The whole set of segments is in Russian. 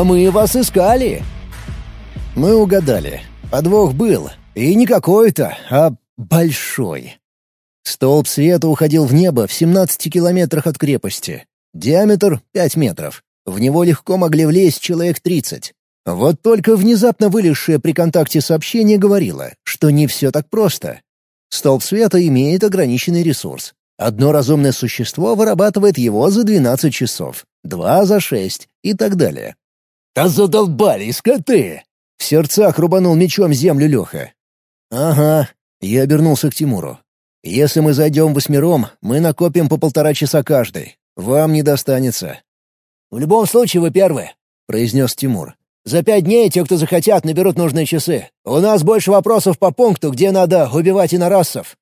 А мы вас искали!» Мы угадали. Подвох был. И не какой-то, а большой. Столб света уходил в небо в 17 километрах от крепости. Диаметр — 5 метров. В него легко могли влезть человек 30. Вот только внезапно вылезшее при контакте сообщение говорило, что не все так просто. Столб света имеет ограниченный ресурс. Одно разумное существо вырабатывает его за 12 часов, два за 6 и так далее. «Да задолбали, скоты!» В сердцах рубанул мечом землю Леха. «Ага». Я обернулся к Тимуру. «Если мы зайдем восьмером, мы накопим по полтора часа каждый. Вам не достанется». «В любом случае вы первые», — произнес Тимур. За пять дней те, кто захотят, наберут нужные часы. У нас больше вопросов по пункту, где надо убивать инорасцев».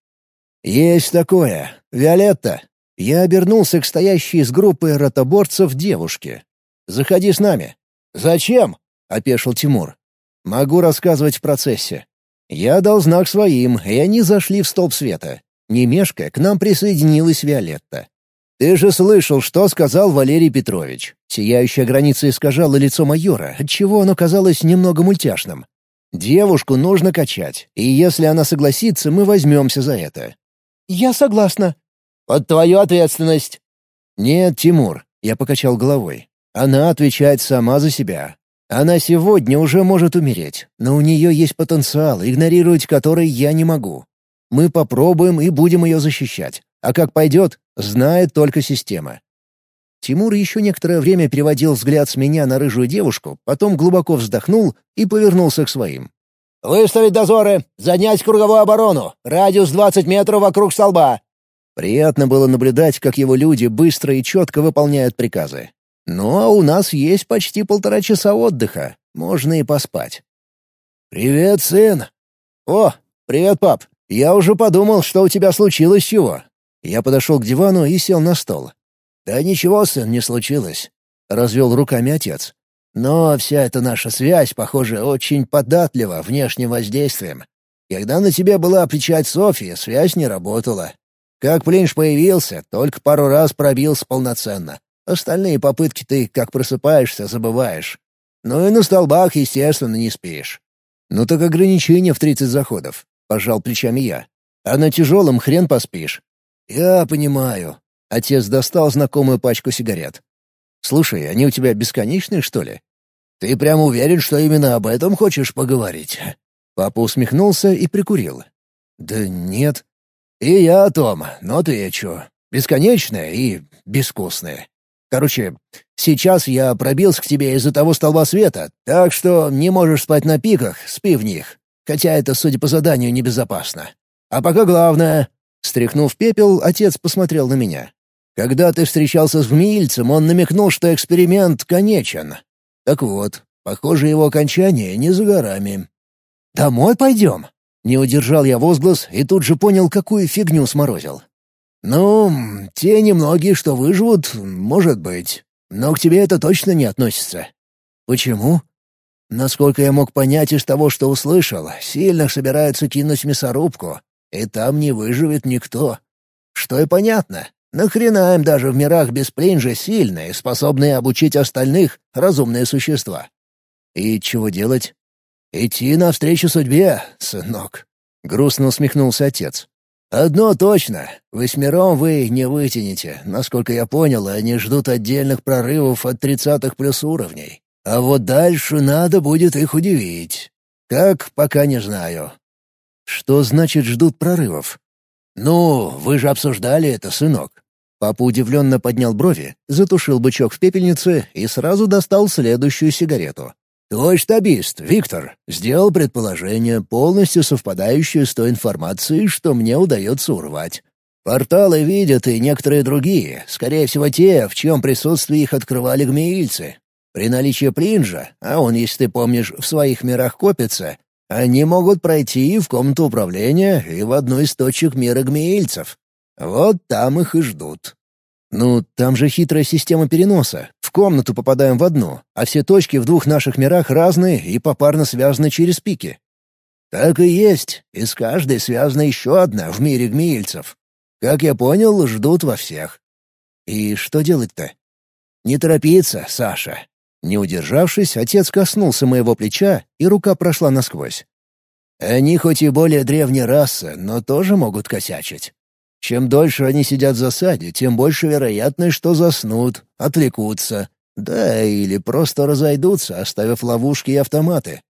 «Есть такое. Виолетта». Я обернулся к стоящей с группой ротоборцев девушке. «Заходи с нами». «Зачем?» — опешил Тимур. «Могу рассказывать в процессе. Я дал знак своим, и они зашли в столб света. Не мешкая, к нам присоединилась Виолетта. «Ты же слышал, что сказал Валерий Петрович». Сияющая граница искажала лицо майора, отчего оно казалось немного мультяшным. «Девушку нужно качать, и если она согласится, мы возьмемся за это». «Я согласна». «Под твою ответственность». «Нет, Тимур», — я покачал головой. «Она отвечает сама за себя. Она сегодня уже может умереть, но у нее есть потенциал, игнорировать который я не могу. Мы попробуем и будем ее защищать. А как пойдет, знает только система. Тимур еще некоторое время переводил взгляд с меня на рыжую девушку, потом глубоко вздохнул и повернулся к своим. «Выставить дозоры! Занять круговую оборону! Радиус 20 метров вокруг столба!» Приятно было наблюдать, как его люди быстро и четко выполняют приказы. Ну а у нас есть почти полтора часа отдыха, можно и поспать. «Привет, сын!» «О, привет, пап! Я уже подумал, что у тебя случилось чего. Я подошел к дивану и сел на стол. «Да ничего, сын, не случилось», — развел руками отец. «Но вся эта наша связь, похоже, очень податлива внешним воздействием. Когда на тебе была печать Софии, связь не работала. Как Плинш появился, только пару раз пробился полноценно. Остальные попытки ты, как просыпаешься, забываешь. Ну и на столбах, естественно, не спишь. Ну так ограничение в тридцать заходов. Пожал плечами я. А на тяжелом хрен поспишь. «Я понимаю». Отец достал знакомую пачку сигарет. «Слушай, они у тебя бесконечные, что ли?» «Ты прям уверен, что именно об этом хочешь поговорить?» Папа усмехнулся и прикурил. «Да нет». «И я о том, но отвечу. Бесконечные и безвкусные. Короче, сейчас я пробился к тебе из-за того столба света, так что не можешь спать на пиках, спи в них. Хотя это, судя по заданию, небезопасно. А пока главное Стряхнув пепел, отец посмотрел на меня. «Когда ты встречался с гмильцем, он намекнул, что эксперимент конечен. Так вот, похоже, его окончание не за горами». «Домой пойдем?» Не удержал я возглас и тут же понял, какую фигню сморозил. «Ну, те немногие, что выживут, может быть. Но к тебе это точно не относится». «Почему?» Насколько я мог понять из того, что услышал, сильных собираются кинуть мясорубку, и там не выживет никто. Что и понятно. Нахрена им даже в мирах без плинжа сильные, способные обучить остальных, разумные существа? И чего делать? Идти навстречу судьбе, сынок. Грустно усмехнулся отец. «Одно точно. Восьмером вы не вытянете. Насколько я понял, они ждут отдельных прорывов от тридцатых плюс уровней. А вот дальше надо будет их удивить. Как, пока не знаю. Что значит ждут прорывов? «Ну, вы же обсуждали это, сынок». Папа удивленно поднял брови, затушил бычок в пепельнице и сразу достал следующую сигарету. «Твой штабист, Виктор, сделал предположение, полностью совпадающее с той информацией, что мне удается урвать. Порталы видят и некоторые другие, скорее всего те, в чьем присутствии их открывали гмеильцы. При наличии плинжа, а он, если ты помнишь, в своих мирах копится, они могут пройти и в комнату управления, и в одну из точек мира гмеильцев. Вот там их и ждут. Ну, там же хитрая система переноса. В комнату попадаем в одну, а все точки в двух наших мирах разные и попарно связаны через пики. Так и есть, и с каждой связана еще одна в мире гмеильцев. Как я понял, ждут во всех. И что делать-то? Не торопиться, Саша. Не удержавшись, отец коснулся моего плеча, и рука прошла насквозь. Они хоть и более древняя раса, но тоже могут косячить. Чем дольше они сидят в засаде, тем больше вероятность, что заснут, отвлекутся, да или просто разойдутся, оставив ловушки и автоматы.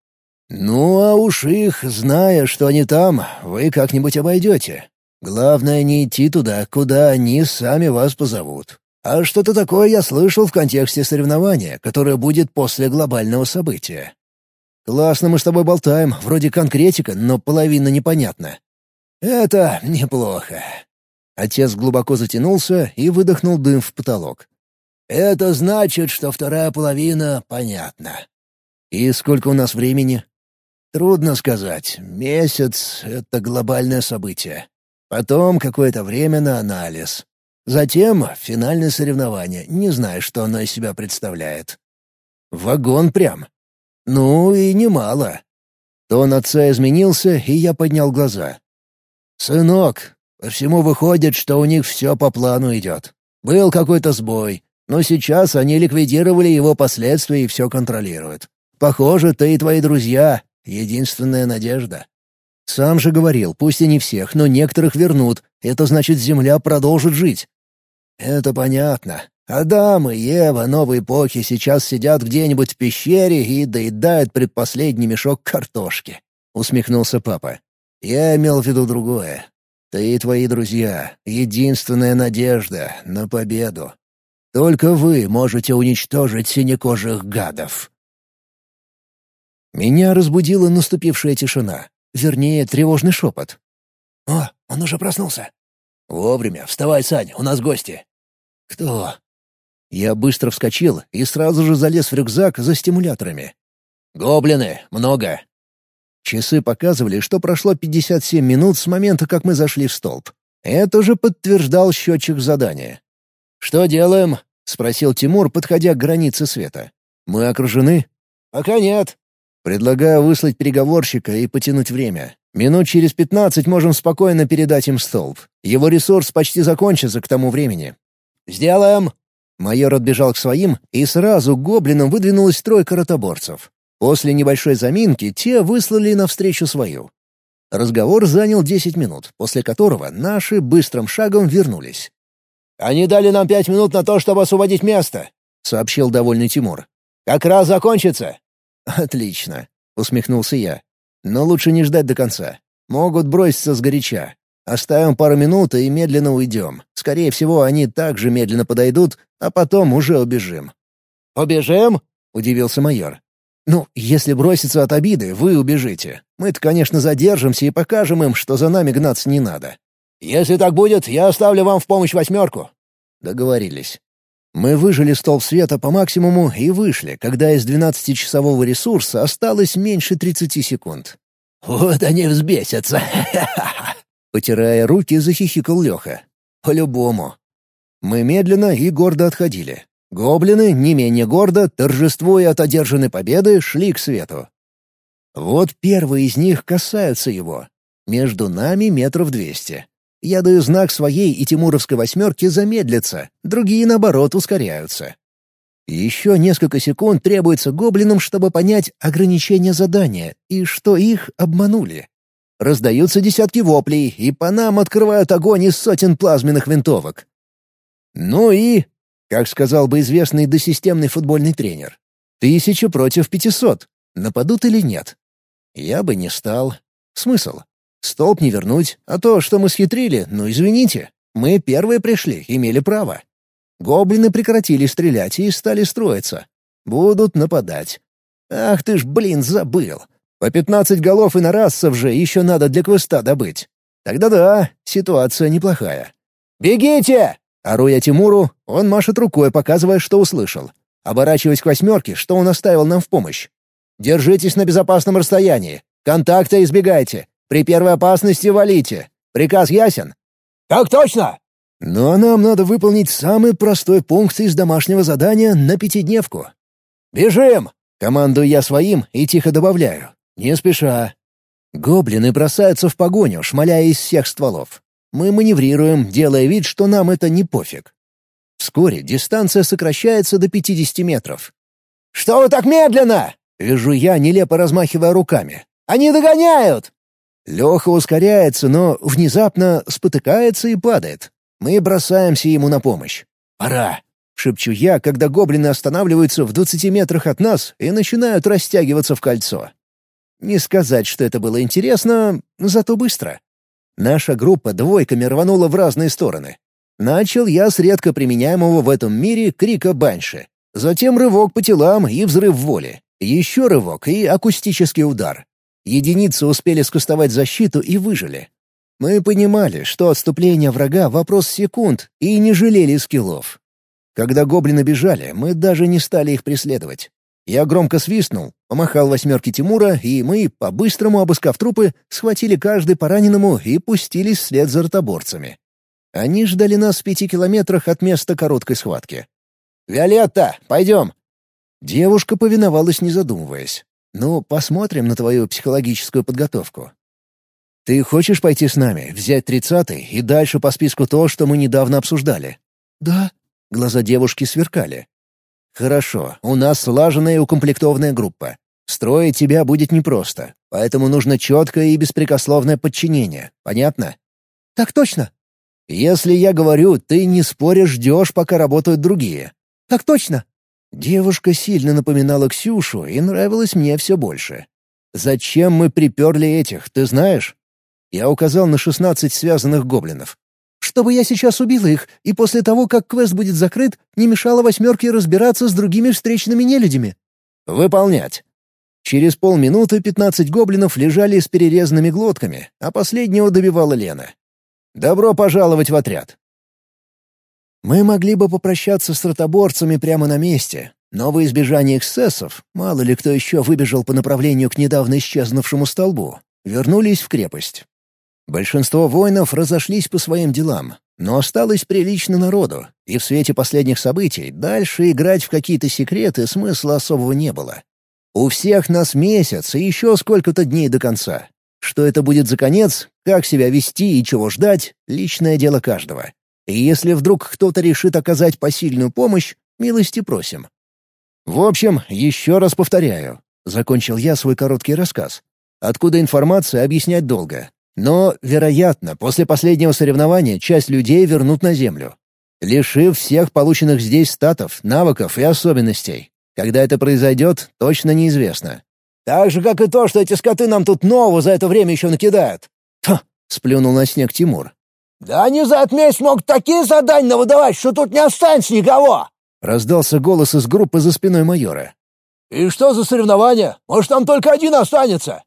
Ну а уж их, зная, что они там, вы как-нибудь обойдете. Главное не идти туда, куда они сами вас позовут. А что-то такое я слышал в контексте соревнования, которое будет после глобального события. Классно мы с тобой болтаем, вроде конкретика, но половина непонятна. Это неплохо. Отец глубоко затянулся и выдохнул дым в потолок. Это значит, что вторая половина понятна. И сколько у нас времени? Трудно сказать. Месяц — это глобальное событие. Потом какое-то время на анализ. Затем финальное соревнование, не знаю, что оно из себя представляет. Вагон прям. Ну и немало. Тон отца изменился, и я поднял глаза. «Сынок, по всему выходит, что у них все по плану идет. Был какой-то сбой, но сейчас они ликвидировали его последствия и все контролируют. Похоже, ты и твои друзья — единственная надежда. Сам же говорил, пусть и не всех, но некоторых вернут. Это значит, Земля продолжит жить. Это понятно. Адам и Ева новой эпохи сейчас сидят где-нибудь в пещере и доедают предпоследний мешок картошки. Усмехнулся папа. Я имел в виду другое. Ты и твои друзья — единственная надежда на победу. Только вы можете уничтожить синекожих гадов. Меня разбудила наступившая тишина. Вернее, тревожный шепот. «О, он уже проснулся!» «Вовремя. Вставай, Сань, у нас гости». «Кто?» Я быстро вскочил и сразу же залез в рюкзак за стимуляторами. «Гоблины! Много!» Часы показывали, что прошло 57 минут с момента, как мы зашли в столб. Это же подтверждал счетчик задания. «Что делаем?» — спросил Тимур, подходя к границе света. «Мы окружены?» «Пока нет. Предлагаю выслать переговорщика и потянуть время. Минут через пятнадцать можем спокойно передать им столб. Его ресурс почти закончится к тому времени. «Сделаем!» Майор отбежал к своим, и сразу гоблинам выдвинулась тройка ротоборцев. После небольшой заминки те выслали навстречу свою. Разговор занял десять минут, после которого наши быстрым шагом вернулись. «Они дали нам пять минут на то, чтобы освободить место», — сообщил довольный Тимур. «Как раз закончится. «Отлично», — усмехнулся я. «Но лучше не ждать до конца. Могут броситься сгоряча. Оставим пару минут и медленно уйдем. Скорее всего, они также медленно подойдут, а потом уже убежим». «Убежим?» — удивился майор. «Ну, если броситься от обиды, вы убежите. Мы-то, конечно, задержимся и покажем им, что за нами гнаться не надо». «Если так будет, я оставлю вам в помощь восьмерку». Договорились. Мы выжили столб света по максимуму и вышли, когда из 12-часового ресурса осталось меньше 30 секунд. «Вот они взбесятся!» Потирая руки, захихикал Леха. «По-любому». Мы медленно и гордо отходили. Гоблины, не менее гордо, торжествуя от одержанной победы, шли к свету. Вот первые из них касаются его. Между нами метров двести. Я даю знак своей и тимуровской восьмерке замедлиться, другие, наоборот, ускоряются. Еще несколько секунд требуется гоблинам, чтобы понять ограничение задания и что их обманули. Раздаются десятки воплей, и по нам открывают огонь из сотен плазменных винтовок. Ну и, как сказал бы известный досистемный футбольный тренер, тысяча против пятисот. Нападут или нет? Я бы не стал. Смысл? Столб не вернуть, а то, что мы схитрили, ну извините. Мы первые пришли, имели право. Гоблины прекратили стрелять и стали строиться. Будут нападать. Ах ты ж, блин, забыл. По пятнадцать голов и нарассов же еще надо для квеста добыть. Тогда да, ситуация неплохая. «Бегите!» — ору я Тимуру, он машет рукой, показывая, что услышал. Оборачиваясь к восьмерке, что он оставил нам в помощь. «Держитесь на безопасном расстоянии. Контакта избегайте. При первой опасности валите. Приказ ясен?» «Так точно!» «Ну а нам надо выполнить самый простой пункт из домашнего задания на пятидневку». «Бежим!» — командую я своим и тихо добавляю. «Не спеша». Гоблины бросаются в погоню, шмаляя из всех стволов. Мы маневрируем, делая вид, что нам это не пофиг. Вскоре дистанция сокращается до 50 метров. «Что вы так медленно?» — вижу я, нелепо размахивая руками. «Они догоняют!» Леха ускоряется, но внезапно спотыкается и падает. Мы бросаемся ему на помощь. «Пора!» — шепчу я, когда гоблины останавливаются в двадцати метрах от нас и начинают растягиваться в кольцо. Не сказать, что это было интересно, зато быстро. Наша группа двойками рванула в разные стороны. Начал я с редко применяемого в этом мире крика банши. Затем рывок по телам и взрыв воли. Еще рывок и акустический удар. Единицы успели скустовать защиту и выжили. Мы понимали, что отступление врага — вопрос секунд, и не жалели скиллов. Когда гоблины бежали, мы даже не стали их преследовать. Я громко свистнул, помахал восьмерке Тимура, и мы, по-быстрому обыскав трупы, схватили каждый по раненому и пустились вслед за ротоборцами. Они ждали нас в пяти километрах от места короткой схватки. «Виолетта, пойдем!» Девушка повиновалась, не задумываясь. Ну, посмотрим на твою психологическую подготовку. Ты хочешь пойти с нами, взять тридцатый и дальше по списку то, что мы недавно обсуждали? Да. Глаза девушки сверкали. Хорошо, у нас слаженная и укомплектованная группа. Строить тебя будет непросто, поэтому нужно четкое и беспрекословное подчинение. Понятно? Так точно. Если я говорю, ты не споришь, ждешь, пока работают другие. Так точно. Девушка сильно напоминала Ксюшу и нравилась мне все больше. «Зачем мы приперли этих, ты знаешь?» Я указал на шестнадцать связанных гоблинов. «Чтобы я сейчас убила их, и после того, как квест будет закрыт, не мешало восьмерке разбираться с другими встречными нелюдями». «Выполнять». Через полминуты пятнадцать гоблинов лежали с перерезанными глотками, а последнего добивала Лена. «Добро пожаловать в отряд. Мы могли бы попрощаться с ротоборцами прямо на месте, но во избежание эксцессов, мало ли кто еще выбежал по направлению к недавно исчезнувшему столбу, вернулись в крепость. Большинство воинов разошлись по своим делам, но осталось прилично народу, и в свете последних событий дальше играть в какие-то секреты смысла особого не было. У всех нас месяц и еще сколько-то дней до конца. Что это будет за конец, как себя вести и чего ждать — личное дело каждого. И если вдруг кто-то решит оказать посильную помощь, милости просим. В общем, еще раз повторяю. Закончил я свой короткий рассказ. Откуда информация, объяснять долго. Но, вероятно, после последнего соревнования часть людей вернут на Землю. Лишив всех полученных здесь статов, навыков и особенностей. Когда это произойдет, точно неизвестно. «Так же, как и то, что эти скоты нам тут нового за это время еще накидают». «Ха!» — сплюнул на снег Тимур. «Да они за отмесь могут такие задания выдавать, что тут не останется никого!» Раздался голос из группы за спиной майора. «И что за соревнования? Может, там только один останется?»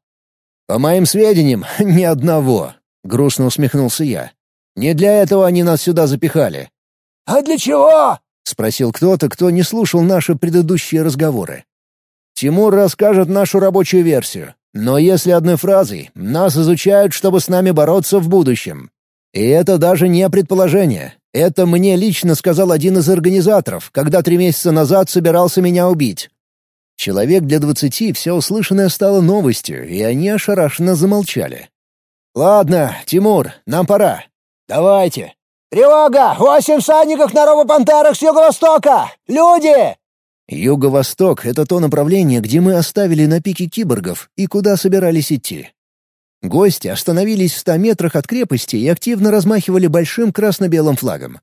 «По моим сведениям, ни одного», — грустно усмехнулся я. «Не для этого они нас сюда запихали». «А для чего?» — спросил кто-то, кто не слушал наши предыдущие разговоры. «Тимур расскажет нашу рабочую версию. Но если одной фразой, нас изучают, чтобы с нами бороться в будущем. И это даже не предположение. Это мне лично сказал один из организаторов, когда три месяца назад собирался меня убить. Человек для двадцати все услышанное стало новостью, и они ошарашенно замолчали. «Ладно, Тимур, нам пора. Давайте». «Тревога! Восемь всадников на робопантерах с юго-востока! Люди!» Юго-восток — это то направление, где мы оставили на пике киборгов и куда собирались идти. Гости остановились в ста метрах от крепости и активно размахивали большим красно-белым флагом.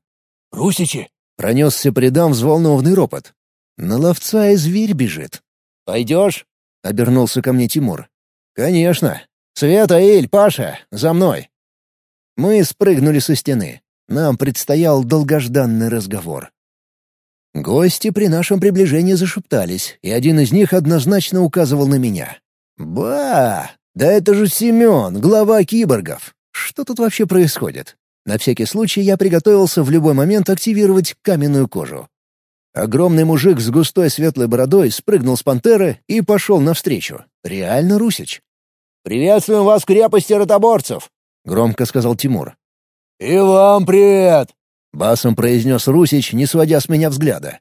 «Русичи!» — пронесся по рядам взволнованный ропот. «На ловца и зверь бежит». «Пойдешь?» — обернулся ко мне Тимур. «Конечно. Света, Иль, Паша, за мной». Мы спрыгнули со стены. Нам предстоял долгожданный разговор. Гости при нашем приближении зашептались, и один из них однозначно указывал на меня. «Ба! «Да это же Семен, глава киборгов! Что тут вообще происходит?» На всякий случай я приготовился в любой момент активировать каменную кожу. Огромный мужик с густой светлой бородой спрыгнул с пантеры и пошел навстречу. Реально русич. «Приветствуем вас в крепости ротоборцев!» — громко сказал Тимур. «И вам привет!» — басом произнес Русич, не сводя с меня взгляда.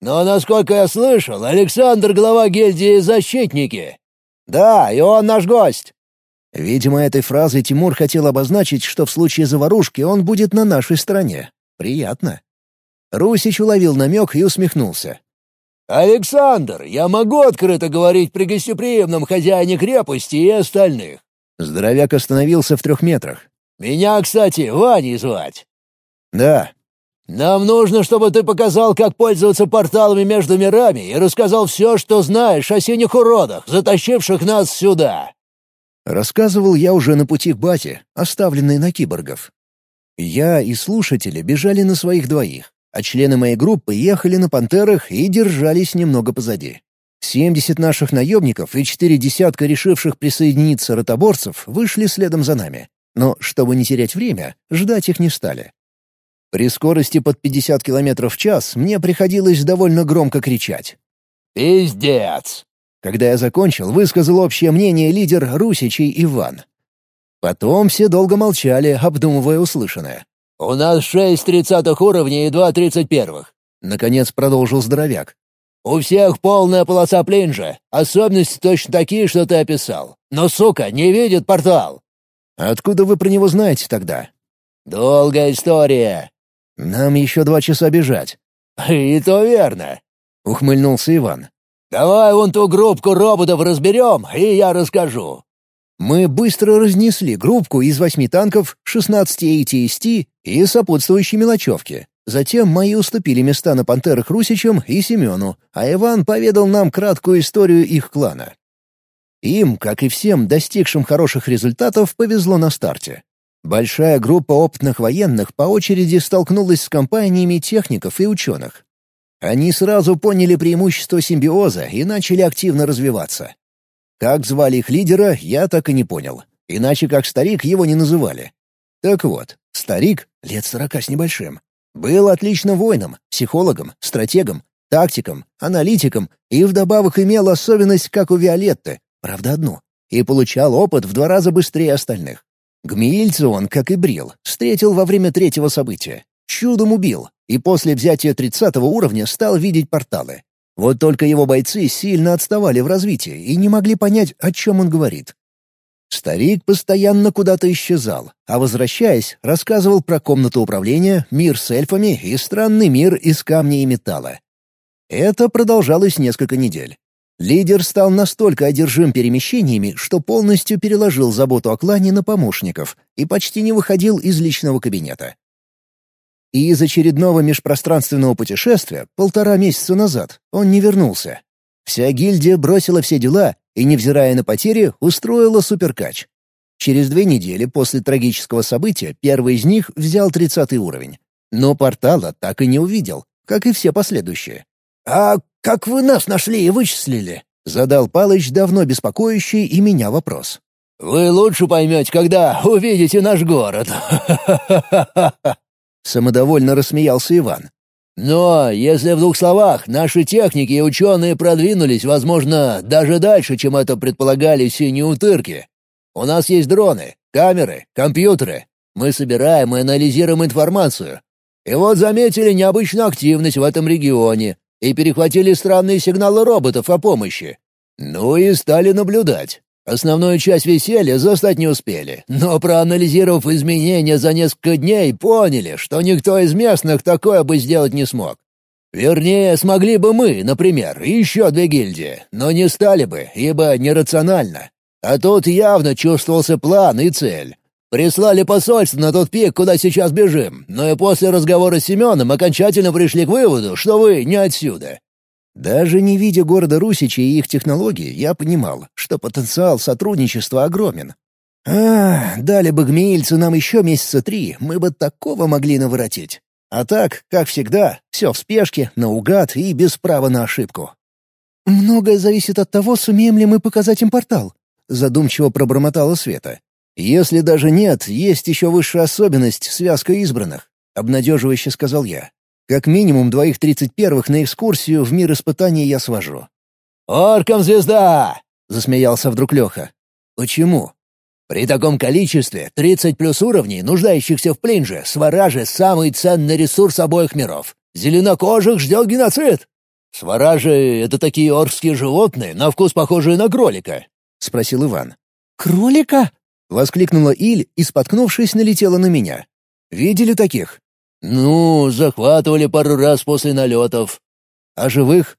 «Но, насколько я слышал, Александр — глава гильдии «Защитники». «Да, и он наш гость!» Видимо, этой фразой Тимур хотел обозначить, что в случае заварушки он будет на нашей стороне. Приятно. Русич уловил намек и усмехнулся. «Александр, я могу открыто говорить при гостеприимном хозяине крепости и остальных». Здоровяк остановился в трех метрах. «Меня, кстати, Ваней звать». «Да». «Нам нужно, чтобы ты показал, как пользоваться порталами между мирами и рассказал все, что знаешь о синих уродах, затащивших нас сюда». Рассказывал я уже на пути к бате, оставленной на киборгов. Я и слушатели бежали на своих двоих, а члены моей группы ехали на «Пантерах» и держались немного позади. Семьдесят наших наемников и четыре десятка решивших присоединиться ротоборцев вышли следом за нами. Но, чтобы не терять время, ждать их не стали. При скорости под 50 км в час мне приходилось довольно громко кричать. «Пиздец!» Когда я закончил, высказал общее мнение лидер Русичей Иван. Потом все долго молчали, обдумывая услышанное. «У нас шесть тридцатых уровней и два тридцать первых», — наконец продолжил здоровяк. «У всех полная полоса плинжа. Особенности точно такие, что ты описал. Но, сука, не видит портал». «Откуда вы про него знаете тогда?» «Долгая история». «Нам еще два часа бежать». «И то верно», — ухмыльнулся Иван. «Давай вон ту группку роботов разберем, и я расскажу. Мы быстро разнесли группку из восьми танков, 16 ATST и сопутствующей мелочевки. Затем мои уступили места на «Пантерах» Русичам и Семену, а Иван поведал нам краткую историю их клана. Им, как и всем достигшим хороших результатов, повезло на старте. Большая группа опытных военных по очереди столкнулась с компаниями техников и ученых. Они сразу поняли преимущество симбиоза и начали активно развиваться. Как звали их лидера, я так и не понял. Иначе как старик его не называли. Так вот, старик, лет сорока с небольшим, был отличным воином, психологом, стратегом, тактиком, аналитиком и вдобавок имел особенность, как у Виолетты, правда одну, и получал опыт в два раза быстрее остальных. Гмеильца он, как и Брил, встретил во время третьего события. Чудом убил, и после взятия тридцатого уровня стал видеть порталы. Вот только его бойцы сильно отставали в развитии и не могли понять, о чем он говорит. Старик постоянно куда-то исчезал, а возвращаясь, рассказывал про комнату управления, мир с эльфами и странный мир из камня и металла. Это продолжалось несколько недель. Лидер стал настолько одержим перемещениями, что полностью переложил заботу о клане на помощников и почти не выходил из личного кабинета. И из очередного межпространственного путешествия полтора месяца назад он не вернулся. Вся гильдия бросила все дела и, невзирая на потери, устроила суперкач. Через две недели после трагического события первый из них взял тридцатый уровень. Но портала так и не увидел, как и все последующие. «А как вы нас нашли и вычислили?» — задал Палыч давно беспокоящий и меня вопрос. «Вы лучше поймете, когда увидите наш город. Самодовольно рассмеялся Иван. «Но, если в двух словах, наши техники и ученые продвинулись, возможно, даже дальше, чем это предполагали синие утырки. У нас есть дроны, камеры, компьютеры. Мы собираем и анализируем информацию. И вот заметили необычную активность в этом регионе и перехватили странные сигналы роботов о помощи. Ну и стали наблюдать. Основную часть веселья застать не успели, но проанализировав изменения за несколько дней, поняли, что никто из местных такое бы сделать не смог. Вернее, смогли бы мы, например, еще две гильдии, но не стали бы, ибо нерационально. А тут явно чувствовался план и цель. Прислали посольство на тот пик, куда сейчас бежим, но и после разговора с Семеном окончательно пришли к выводу, что вы не отсюда. Даже не видя города Русичи и их технологий, я понимал, что потенциал сотрудничества огромен. А, дали бы гмеильцы нам еще месяца три, мы бы такого могли наворотить. А так, как всегда, все в спешке, наугад и без права на ошибку. «Многое зависит от того, сумеем ли мы показать им портал», — задумчиво пробормотала Света. «Если даже нет, есть еще высшая особенность — связка избранных», — обнадеживающе сказал я. Как минимум двоих тридцать первых на экскурсию в мир испытаний я свожу. «Оркам звезда!» — засмеялся вдруг Леха. «Почему?» «При таком количестве тридцать плюс уровней, нуждающихся в плинже, свараже — самый ценный ресурс обоих миров. Зеленокожих ждет геноцид!» «Сваражи — это такие оркские животные, на вкус похожие на кролика?» — спросил Иван. «Кролика?» — воскликнула Иль и, споткнувшись, налетела на меня. «Видели таких?» «Ну, захватывали пару раз после налетов». «А живых?»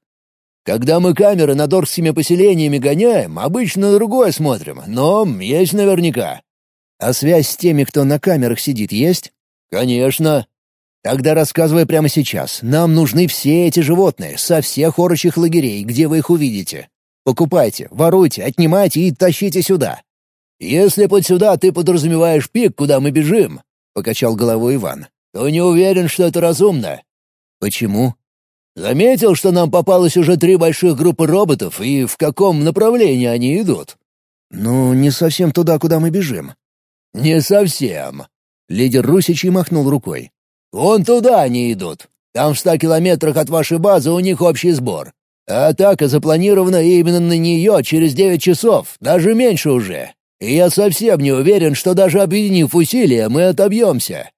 Когда мы камеры над оркскими поселениями гоняем, обычно другое смотрим, но есть наверняка». «А связь с теми, кто на камерах сидит, есть?» «Конечно». «Тогда рассказывай прямо сейчас. Нам нужны все эти животные, со всех орочих лагерей, где вы их увидите. Покупайте, воруйте, отнимайте и тащите сюда». «Если под сюда ты подразумеваешь пик, куда мы бежим», — покачал головой Иван, — «то не уверен, что это разумно». «Почему?» Заметил, что нам попалось уже три больших группы роботов, и в каком направлении они идут?» «Ну, не совсем туда, куда мы бежим». «Не совсем». Лидер Русичей махнул рукой. «Вон туда они идут. Там в ста километрах от вашей базы у них общий сбор. атака запланирована именно на нее через девять часов, даже меньше уже. И я совсем не уверен, что даже объединив усилия, мы отобьемся.